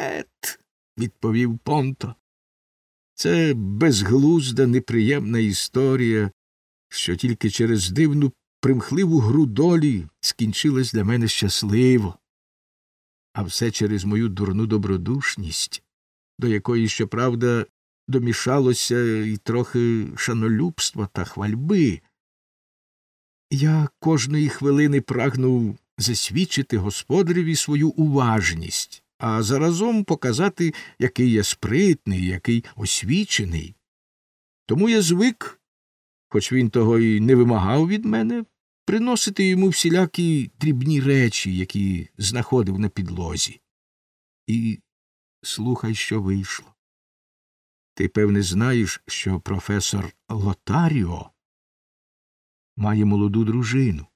Ет, відповів Понто. Це безглузда, неприємна історія, що тільки через дивну примхливу гру долі скінчилась для мене щасливо, а все через мою дурну добродушність, до якої, щоправда, домішалося і трохи шанолюбства та хвальби. Я кожної хвилини прагнув засвідчити господареві свою уважність, а заразом показати, який я спритний, який освічений. Тому я звик, хоч він того і не вимагав від мене, приносити йому всілякі дрібні речі, які знаходив на підлозі. І слухай, що вийшло. Ти, певне, знаєш, що професор Лотаріо має молоду дружину,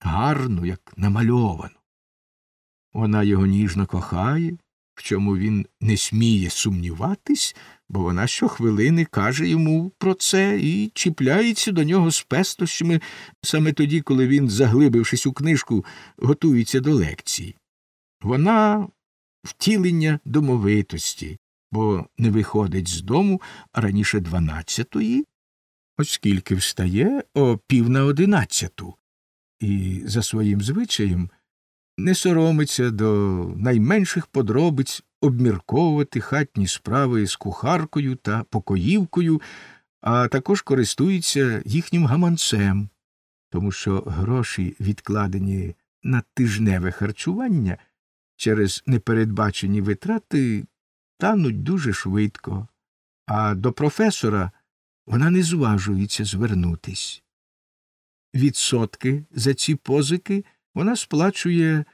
гарну, як намальовану. Вона його ніжно кохає, в чому він не сміє сумніватись, бо вона щохвилини каже йому про це і чіпляється до нього з пестощами саме тоді, коли він, заглибившись у книжку, готується до лекції. Вона втілення домовитості, бо не виходить з дому раніше дванадцятої, оскільки встає о пів на одинадцяту, і за своїм звичаєм не соромиться до найменших подробиць обмірковувати хатні справи з кухаркою та покоївкою, а також користується їхнім гаманцем, тому що гроші, відкладені на тижневе харчування, через непередбачені витрати тануть дуже швидко, а до професора вона не зважується звернутись. Відсотки за ці позики вона сплачує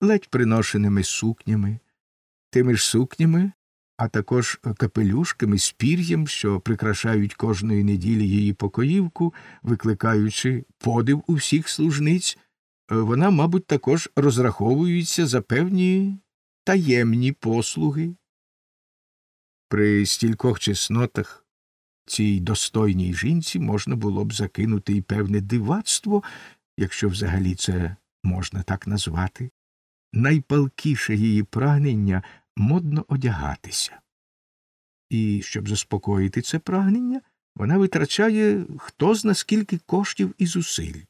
ледь приношеними сукнями, тими ж сукнями, а також капелюшками з пір'ям, що прикрашають кожної неділі її покоївку, викликаючи подив у всіх служниць, вона, мабуть, також розраховується за певні таємні послуги. При стількох чеснотах цій достойній жінці можна було б закинути і певне дивацтво, якщо взагалі це можна так назвати, найпалкіше її прагнення модно одягатися. І, щоб заспокоїти це прагнення, вона витрачає хто зна скільки коштів і зусиль.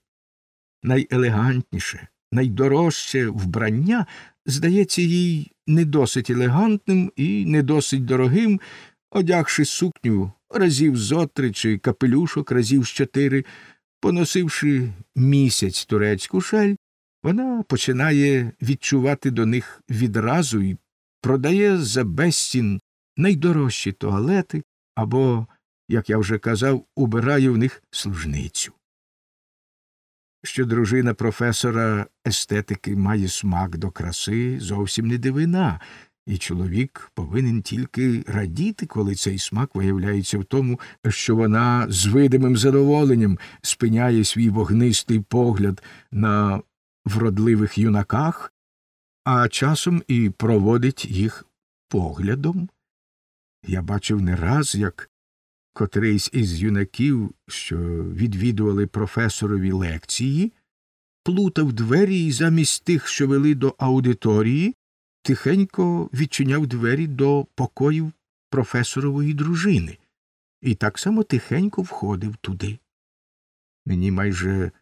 Найелегантніше, найдорожче вбрання здається їй не досить елегантним і не досить дорогим, одягши сукню разів зо три чи капелюшок разів з чотири, поносивши місяць турецьку шаль, вона починає відчувати до них відразу і продає за безцін найдорожчі туалети або, як я вже казав, убирає в них служницю. Що дружина професора естетики має смак до краси, зовсім не дивина, і чоловік повинен тільки радіти, коли цей смак виявляється в тому, що вона з видимим задоволенням спиняє свій вогнистий погляд на вродливих юнаках, а часом і проводить їх поглядом. Я бачив не раз, як котрийсь із юнаків, що відвідували професорові лекції, плутав двері і замість тих, що вели до аудиторії, тихенько відчиняв двері до покоїв професорової дружини і так само тихенько входив туди. Мені майже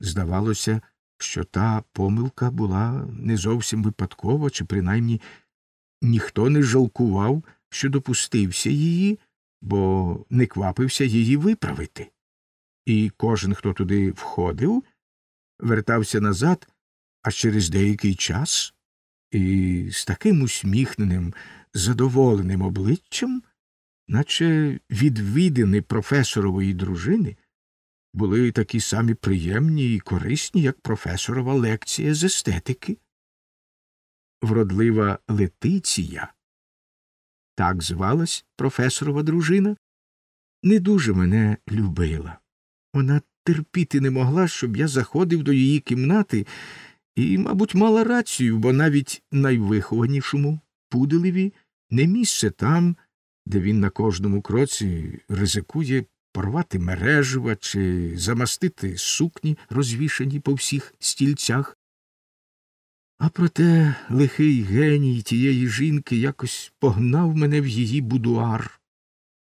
здавалося, що та помилка була не зовсім випадкова, чи принаймні ніхто не жалкував, що допустився її, бо не квапився її виправити. І кожен, хто туди входив, вертався назад аж через деякий час і з таким усміхненим, задоволеним обличчям, наче відвідини професорової дружини, були такі самі приємні і корисні, як професорова лекція з естетики. Вродлива Летиція, так звалась професорова дружина, не дуже мене любила. Вона терпіти не могла, щоб я заходив до її кімнати, і, мабуть, мала рацію, бо навіть найвихованішому пуделеві не місце там, де він на кожному кроці ризикує порвати мережева чи замастити сукні, розвішані по всіх стільцях. А проте лихий геній тієї жінки якось погнав мене в її будуар.